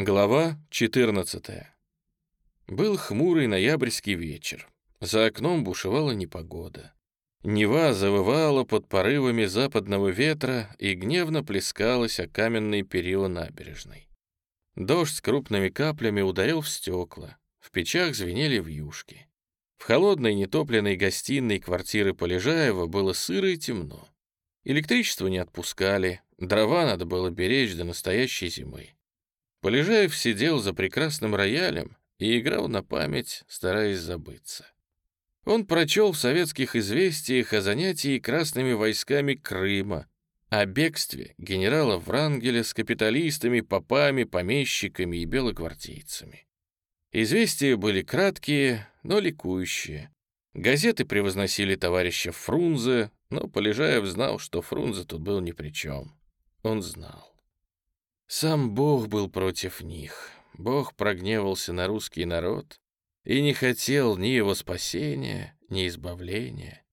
Глава 14. Был хмурый ноябрьский вечер. За окном бушевала непогода. Нева завывала под порывами западного ветра и гневно плескалась о каменные перила набережной. Дождь с крупными каплями ударил в стекла, в печах звенели вьюшки. В холодной нетопленной гостиной квартиры Полежаева было сыро и темно. Электричество не отпускали, дрова надо было беречь до настоящей зимы. Полежаев сидел за прекрасным роялем и играл на память, стараясь забыться. Он прочел в советских известиях о занятии красными войсками Крыма, о бегстве генерала Врангеля с капиталистами, попами, помещиками и белогвардейцами. Известия были краткие, но ликующие. Газеты превозносили товарища Фрунзе, но Полежаев знал, что Фрунзе тут был ни при чем. Он знал. Сам Бог был против них. Бог прогневался на русский народ и не хотел ни его спасения, ни избавления.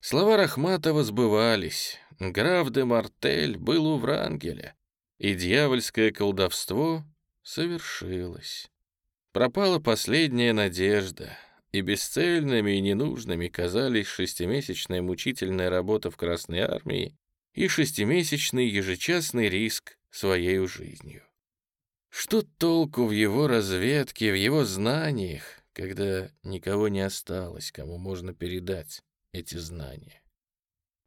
Слова Рахматова сбывались. Граф де Мартель был у Врангеля, и дьявольское колдовство совершилось. Пропала последняя надежда, и бесцельными и ненужными казались шестимесячная мучительная работа в Красной армии и шестимесячный ежечасный риск своей жизнью. Что толку в его разведке, в его знаниях, когда никого не осталось, кому можно передать эти знания?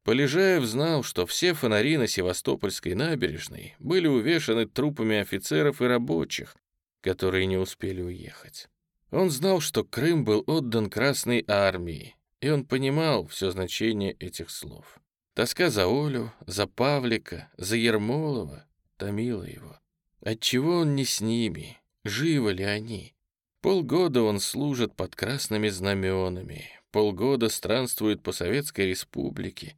Полежаев знал, что все фонари на Севастопольской набережной были увешаны трупами офицеров и рабочих, которые не успели уехать. Он знал, что Крым был отдан Красной армии, и он понимал все значение этих слов. Тоска за Олю, за Павлика, за Ермолова томила его. Отчего он не с ними? Живы ли они? Полгода он служит под красными знаменами, полгода странствует по Советской Республике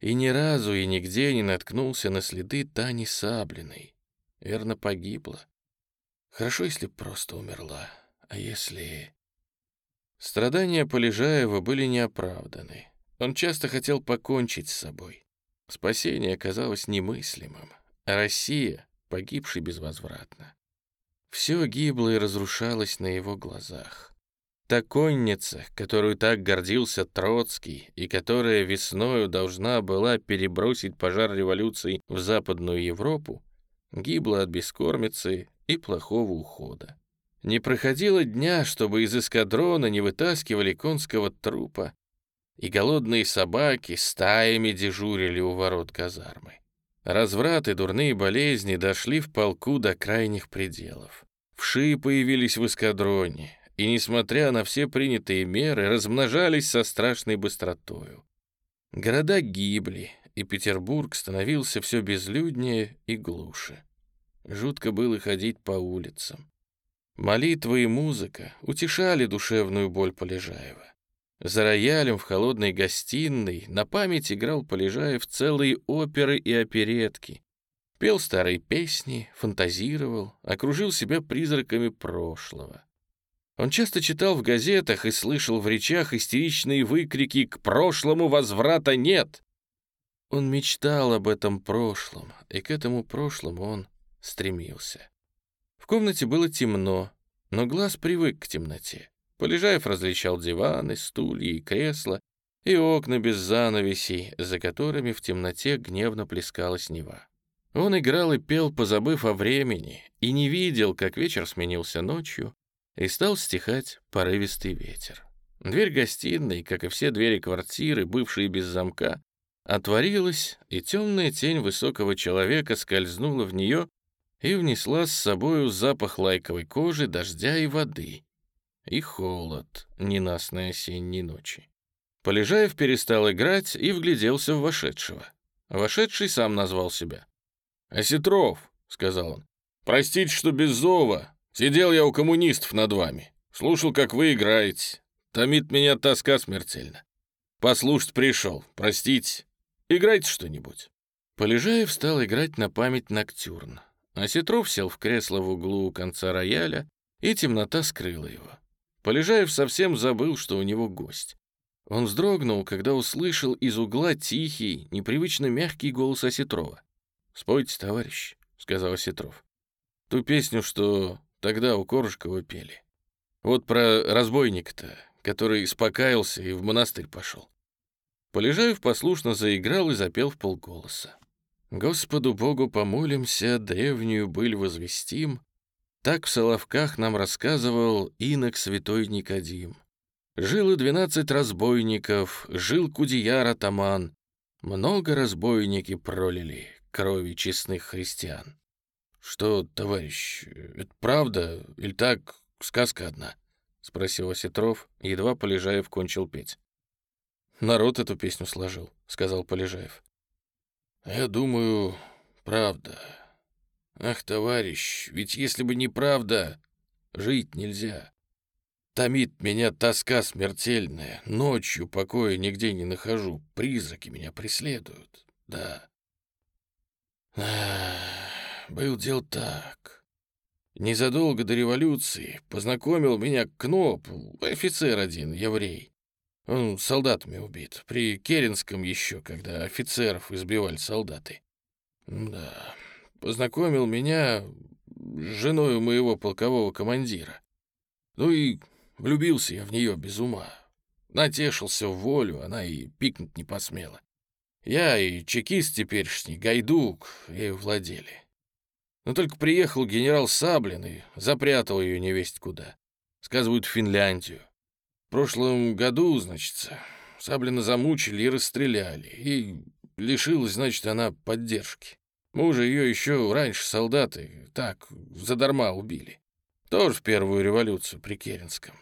и ни разу и нигде не наткнулся на следы Тани Саблиной. Верно, погибла. Хорошо, если просто умерла. А если... Страдания Полежаева были неоправданы. Он часто хотел покончить с собой. Спасение казалось немыслимым. Россия, погибшей безвозвратно. Все гибло и разрушалось на его глазах. Та конница, которую так гордился Троцкий и которая весною должна была перебросить пожар революции в Западную Европу, гибла от бескормицы и плохого ухода. Не проходило дня, чтобы из эскадрона не вытаскивали конского трупа, и голодные собаки стаями дежурили у ворот казармы. Разврат и дурные болезни дошли в полку до крайних пределов. Вши появились в эскадроне, и, несмотря на все принятые меры, размножались со страшной быстротою. Города гибли, и Петербург становился все безлюднее и глуше. Жутко было ходить по улицам. Молитва и музыка утешали душевную боль Полежаева. За роялем в холодной гостиной на память играл Полежаев целые оперы и оперетки. Пел старые песни, фантазировал, окружил себя призраками прошлого. Он часто читал в газетах и слышал в речах истеричные выкрики «К прошлому возврата нет!». Он мечтал об этом прошлом, и к этому прошлому он стремился. В комнате было темно, но глаз привык к темноте. Полежаев различал диваны, стулья и кресла, и окна без занавесей, за которыми в темноте гневно плескалась Нева. Он играл и пел, позабыв о времени, и не видел, как вечер сменился ночью, и стал стихать порывистый ветер. Дверь гостиной, как и все двери квартиры, бывшие без замка, отворилась, и темная тень высокого человека скользнула в нее и внесла с собою запах лайковой кожи, дождя и воды, и холод ненастной осенней ночи. Полежаев перестал играть и вгляделся в вошедшего. Вошедший сам назвал себя. «Осетров», — сказал он, — «простите, что без зова. Сидел я у коммунистов над вами. Слушал, как вы играете. Томит меня тоска смертельно. Послушать пришел, простите. Играйте что-нибудь». Полежаев стал играть на память Ноктюрн. Осетров сел в кресло в углу у конца рояля, и темнота скрыла его. Полежаев совсем забыл, что у него гость. Он вздрогнул, когда услышал из угла тихий, непривычно мягкий голос Осетрова. «Спойте, товарищ», — сказал Осетров. Ту песню, что тогда у Коржикова пели. Вот про разбойника-то, который испокаялся и в монастырь пошел. Полежаев послушно заиграл и запел в полголоса. «Господу Богу помолимся, древнюю быль возвестим», так в Соловках нам рассказывал инок святой Никодим. Жил и двенадцать разбойников, жил кудияр атаман. Много разбойники пролили крови честных христиан. Что, товарищ, это правда или так сказка одна? Спросил Осетров, едва Полежаев кончил петь. Народ эту песню сложил, сказал Полежаев. Я думаю, правда. Ах, товарищ, ведь если бы не правда, жить нельзя. Томит меня тоска смертельная, ночью покоя нигде не нахожу, призраки меня преследуют, да. Был дел так. Незадолго до революции познакомил меня Кноп, офицер один, еврей. Он солдатами убит, при Керенском еще, когда офицеров избивали солдаты. Да, познакомил меня с женой моего полкового командира. Ну и влюбился я в нее без ума. Натешился в волю, она и пикнуть не посмела. Я и чекист теперешний, Гайдук, ею владели. Но только приехал генерал Саблин и запрятал ее невесть куда. Сказывают, в Финляндию. В прошлом году, значит, Саблина замучили и расстреляли, и лишилась, значит, она поддержки. Мужа ее еще раньше солдаты так задарма убили. Тоже в первую революцию при Керенском.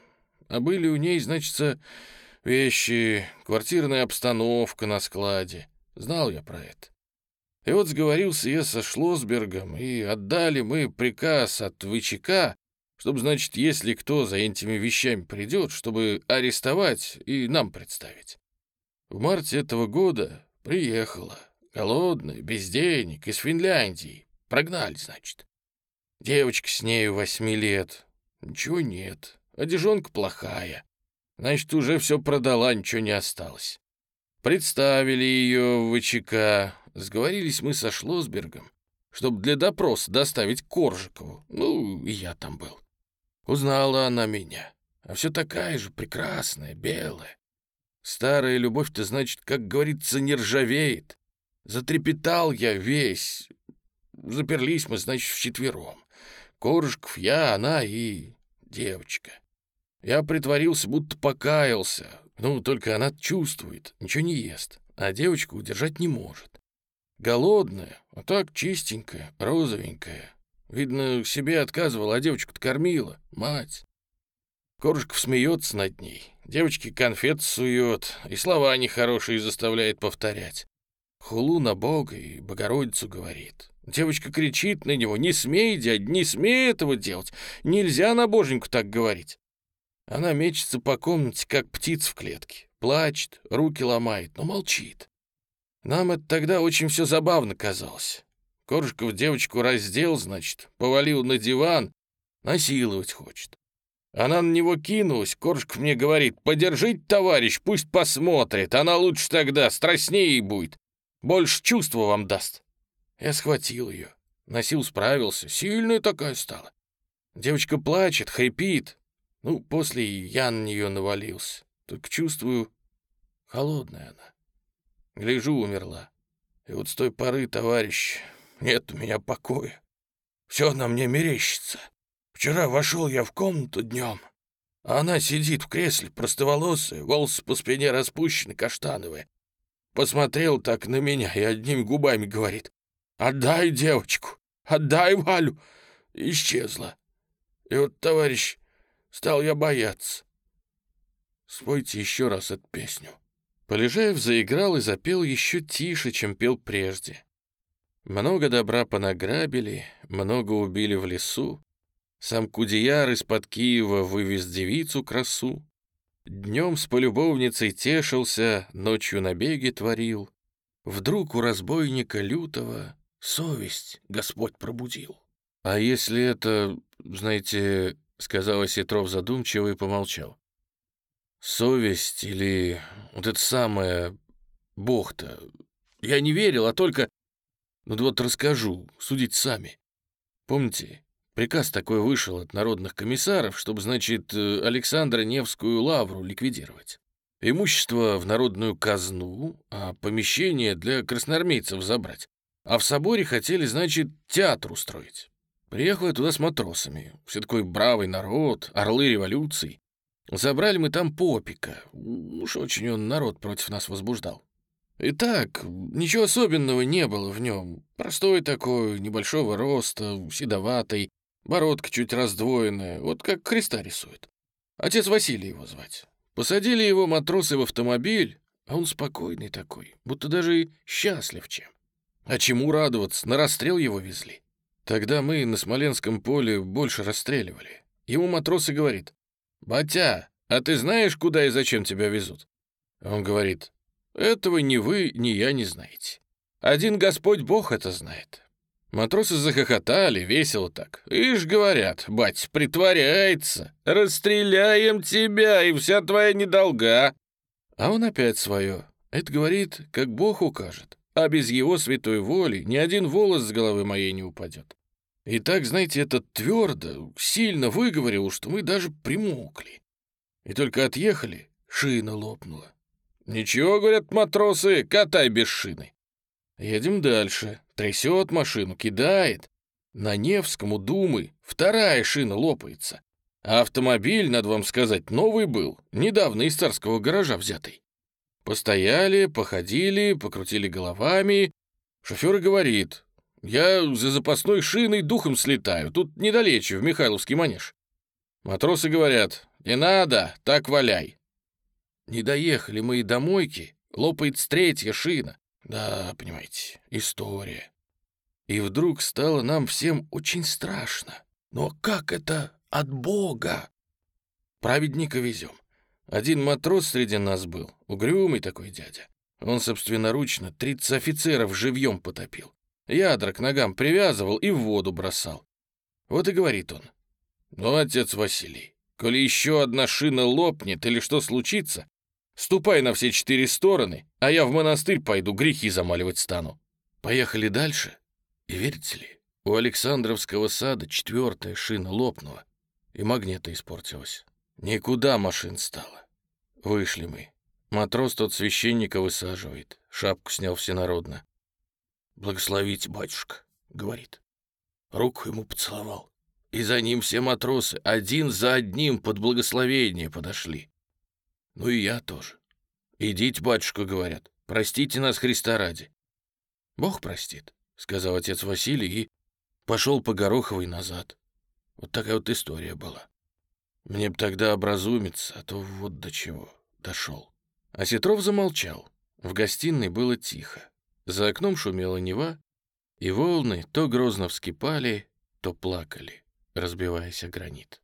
А были у ней, значит, вещи, квартирная обстановка на складе. Знал я про это. И вот сговорился я со Шлосбергом, и отдали мы приказ от ВЧК, чтобы, значит, если кто за этими вещами придет, чтобы арестовать и нам представить. В марте этого года приехала Голодный, без денег, из Финляндии. Прогнали, значит. Девочка с нею восьми лет. Ничего нет. Одежонка плохая. Значит, уже все продала, ничего не осталось. Представили ее в ВЧК. Сговорились мы со Шлосбергом, чтобы для допроса доставить Коржикову. Ну, и я там был. Узнала она меня. А все такая же прекрасная, белая. Старая любовь-то, значит, как говорится, не ржавеет. Затрепетал я весь. Заперлись мы, значит, вчетвером. Коржиков, я, она и девочка. Я притворился, будто покаялся. Ну, только она чувствует, ничего не ест, а девочку удержать не может. Голодная, а так чистенькая, розовенькая. Видно, себе отказывала, а девочку-то кормила, мать. Коржиков смеется над ней, девочке конфет сует и слова нехорошие заставляет повторять. Хулу на Бога и Богородицу говорит. Девочка кричит на него, «Не смей, дядь, не смей этого делать! Нельзя на боженьку так говорить!» Она мечется по комнате, как птица в клетке, плачет, руки ломает, но молчит. Нам это тогда очень все забавно казалось. Коржиков девочку раздел, значит, повалил на диван, насиловать хочет. Она на него кинулась, Коржиков мне говорит, «Подержите, товарищ, пусть посмотрит, она лучше тогда, страстнее будет. Больше чувства вам даст. Я схватил ее. Носил, справился. Сильная такая стала. Девочка плачет, хрипит. Ну, после я на нее навалился. Только чувствую, холодная она. Гляжу, умерла. И вот с той поры, товарищ, нет у меня покоя. Все на мне мерещится. Вчера вошел я в комнату днем, а она сидит в кресле, простоволосая, волосы по спине распущены, каштановые. Посмотрел так на меня и одними губами говорит. «Отдай девочку! Отдай Валю!» Исчезла. И вот, товарищ, стал я бояться. Спойте еще раз эту песню. Полежаев заиграл и запел еще тише, чем пел прежде. Много добра понаграбили, много убили в лесу. Сам Кудеяр из-под Киева вывез девицу красу. Днем с полюбовницей тешился, ночью набеги творил. Вдруг у разбойника лютого совесть Господь пробудил. А если это, знаете, — сказал Осетров задумчиво и помолчал. Совесть или вот это самое Бог-то. Я не верил, а только... Ну вот расскажу, судить сами. Помните, Приказ такой вышел от народных комиссаров, чтобы, значит, э, Александра Невскую лавру ликвидировать. Имущество в народную казну, а помещение для красноармейцев забрать. А в соборе хотели, значит, театр устроить. Приехал я туда с матросами. Все такой бравый народ, орлы революции. Забрали мы там попика. Уж очень он народ против нас возбуждал. И так, ничего особенного не было в нем. Простой такой, небольшого роста, седоватый, бородка чуть раздвоенная, вот как креста рисует. Отец Василий его звать. Посадили его матросы в автомобиль, а он спокойный такой, будто даже счастлив чем. А чему радоваться, на расстрел его везли. Тогда мы на Смоленском поле больше расстреливали. Ему матросы говорит, «Батя, а ты знаешь, куда и зачем тебя везут?» Он говорит, этого ни вы, ни я не знаете. Один Господь Бог это знает. Матросы захохотали, весело так. Ишь, говорят, бать, притворяется. Расстреляем тебя, и вся твоя недолга. А он опять свое. Это говорит, как Бог укажет. А без его святой воли ни один волос с головы моей не упадет. И так, знаете, этот твердо, сильно выговорил, что мы даже примокли. И только отъехали, шина лопнула. «Ничего, — говорят матросы, — катай без шины». Едем дальше. Трясет машину, кидает. На Невском у Думы вторая шина лопается. Автомобиль, надо вам сказать, новый был, недавно из царского гаража взятый. Постояли, походили, покрутили головами. Шофер говорит, я за запасной шиной духом слетаю, тут недалече, в Михайловский манеж. Матросы говорят, не надо, так валяй. Не доехали мы и до мойки, лопает третья шина. Да, понимаете, история. И вдруг стало нам всем очень страшно. Но как это от Бога? Праведника везем. Один матрос среди нас был, угрюмый такой дядя. Он собственноручно 30 офицеров живьем потопил. Ядра к ногам привязывал и в воду бросал. Вот и говорит он. «Ну, отец Василий, коли еще одна шина лопнет или что случится, Ступай на все четыре стороны, а я в монастырь пойду, грехи замаливать стану. Поехали дальше. И верите ли, у Александровского сада четвертая шина лопнула, и магнита испортилась. Никуда машин стало. Вышли мы. Матрос тот священника высаживает. Шапку снял всенародно. «Благословите, батюшка», — говорит. Руку ему поцеловал. И за ним все матросы один за одним под благословение подошли. Ну и я тоже. Идите, батюшка, говорят, простите нас Христа ради. Бог простит, сказал отец Василий и пошел по Гороховой назад. Вот такая вот история была. Мне б тогда образумиться, а то вот до чего дошел. А Сетров замолчал. В гостиной было тихо. За окном шумела Нева, и волны то грозно вскипали, то плакали, разбиваясь о гранит.